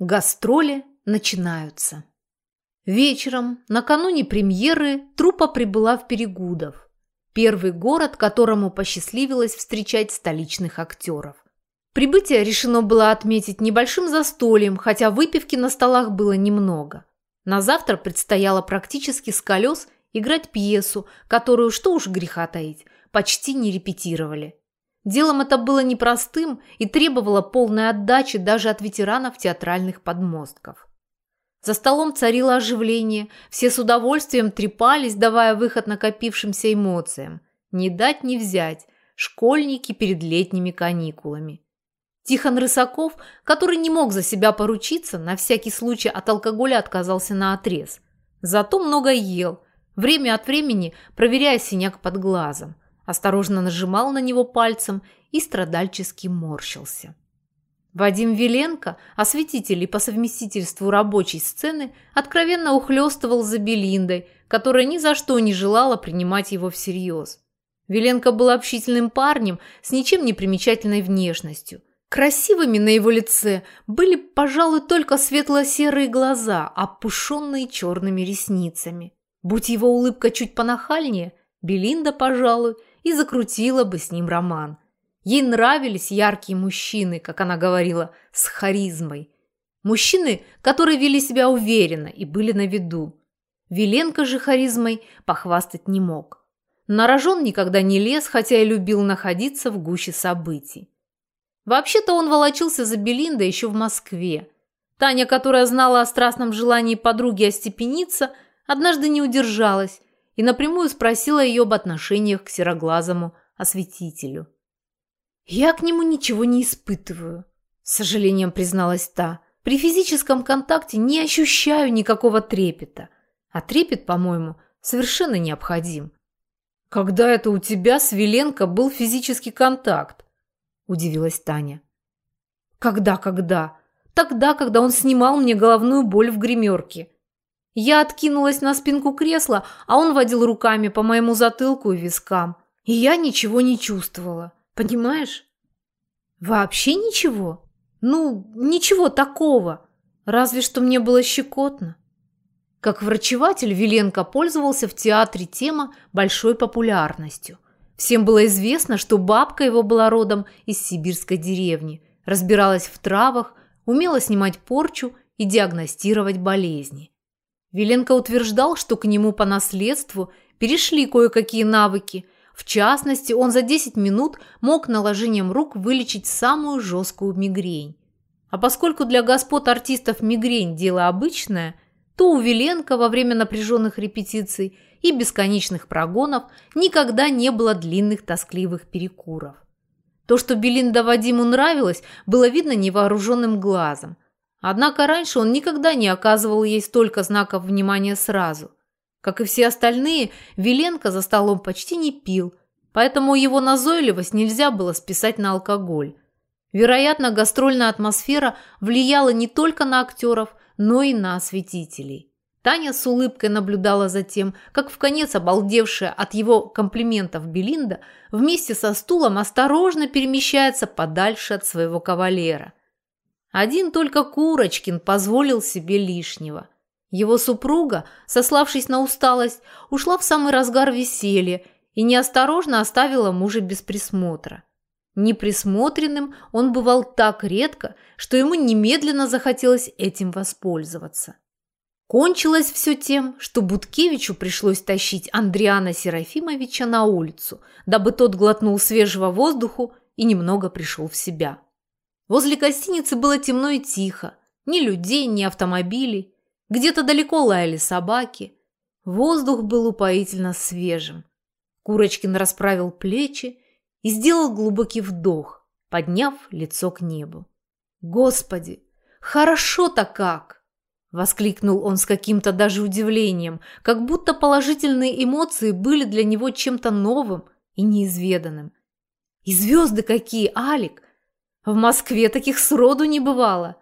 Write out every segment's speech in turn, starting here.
Гастроли начинаются. Вечером, накануне премьеры, труппа прибыла в Перегудов. Первый город, которому посчастливилось встречать столичных актеров. Прибытие решено было отметить небольшим застольем, хотя выпивки на столах было немного. На завтра предстояло практически с колес играть пьесу, которую, что уж греха таить, почти не репетировали. Делом это было непростым и требовало полной отдачи даже от ветеранов театральных подмостков. За столом царило оживление, все с удовольствием трепались, давая выход накопившимся эмоциям. Не дать не взять, школьники перед летними каникулами. Тихон Рысаков, который не мог за себя поручиться, на всякий случай от алкоголя отказался на отрез. Зато много ел, время от времени проверяя синяк под глазом – осторожно нажимал на него пальцем и страдальчески морщился. Вадим Веленко, осветитель и по совместительству рабочей сцены, откровенно ухлёстывал за Белиндой, которая ни за что не желала принимать его всерьез. Веленко был общительным парнем с ничем не примечательной внешностью. Красивыми на его лице были, пожалуй, только светло-серые глаза, опушенные черными ресницами. Будь его улыбка чуть понахальнее, Белинда, пожалуй, и закрутила бы с ним роман. Ей нравились яркие мужчины, как она говорила, с харизмой. Мужчины, которые вели себя уверенно и были на виду. Веленко же харизмой похвастать не мог. На рожон никогда не лез, хотя и любил находиться в гуще событий. Вообще-то он волочился за Белиндой еще в Москве. Таня, которая знала о страстном желании подруги остепениться, однажды не удержалась и напрямую спросила ее об отношениях к сероглазому осветителю. «Я к нему ничего не испытываю», – с сожалением призналась та. «При физическом контакте не ощущаю никакого трепета, а трепет, по-моему, совершенно необходим». «Когда это у тебя с Веленко был физический контакт?» – удивилась Таня. «Когда-когда? Тогда, когда он снимал мне головную боль в гримерке», я откинулась на спинку кресла, а он водил руками по моему затылку и вискам. И я ничего не чувствовала. Понимаешь? Вообще ничего. Ну, ничего такого. Разве что мне было щекотно. Как врачеватель Веленко пользовался в театре тема большой популярностью. Всем было известно, что бабка его была родом из сибирской деревни, разбиралась в травах, умела снимать порчу и диагностировать болезни. Веленко утверждал, что к нему по наследству перешли кое-какие навыки. В частности, он за 10 минут мог наложением рук вылечить самую жесткую мигрень. А поскольку для господ артистов мигрень – дело обычное, то у Веленко во время напряженных репетиций и бесконечных прогонов никогда не было длинных тоскливых перекуров. То, что Белинда Вадиму нравилось, было видно невооруженным глазом – Однако раньше он никогда не оказывал ей столько знаков внимания сразу. Как и все остальные, Веленко за столом почти не пил, поэтому его назойливость нельзя было списать на алкоголь. Вероятно, гастрольная атмосфера влияла не только на актеров, но и на осветителей. Таня с улыбкой наблюдала за тем, как в конец обалдевшая от его комплиментов Белинда вместе со стулом осторожно перемещается подальше от своего кавалера. Один только Курочкин позволил себе лишнего. Его супруга, сославшись на усталость, ушла в самый разгар веселья и неосторожно оставила мужа без присмотра. Неприсмотренным он бывал так редко, что ему немедленно захотелось этим воспользоваться. Кончилось все тем, что Буткевичу пришлось тащить Андриана Серафимовича на улицу, дабы тот глотнул свежего воздуху и немного пришел в себя. Возле гостиницы было темно и тихо. Ни людей, ни автомобилей. Где-то далеко лаяли собаки. Воздух был упоительно свежим. Курочкин расправил плечи и сделал глубокий вдох, подняв лицо к небу. «Господи, хорошо-то как!» Воскликнул он с каким-то даже удивлением, как будто положительные эмоции были для него чем-то новым и неизведанным. «И звезды какие, Алик! В Москве таких сроду не бывало.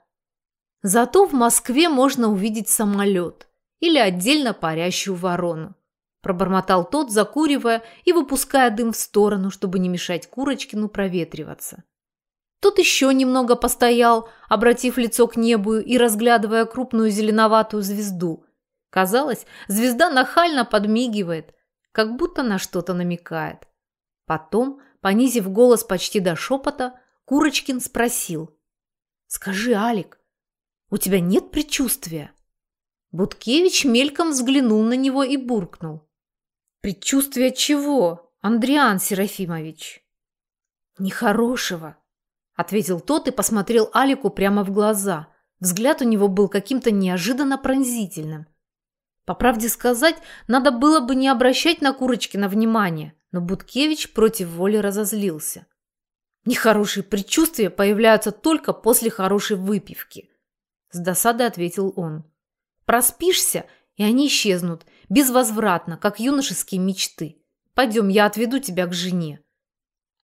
Зато в Москве можно увидеть самолет или отдельно парящую ворону. Пробормотал тот, закуривая и выпуская дым в сторону, чтобы не мешать Курочкину проветриваться. Тот еще немного постоял, обратив лицо к небу и разглядывая крупную зеленоватую звезду. Казалось, звезда нахально подмигивает, как будто на что-то намекает. Потом, понизив голос почти до шепота, Курочкин спросил. «Скажи, Алик, у тебя нет предчувствия?» Буткевич мельком взглянул на него и буркнул. «Предчувствие чего, Андриан Серафимович?» «Нехорошего», — ответил тот и посмотрел Алику прямо в глаза. Взгляд у него был каким-то неожиданно пронзительным. По правде сказать, надо было бы не обращать на Курочкина внимания, но Буткевич против воли разозлился. Нехорошие предчувствия появляются только после хорошей выпивки. С досадой ответил он. Проспишься, и они исчезнут, безвозвратно, как юношеские мечты. Пойдем, я отведу тебя к жене.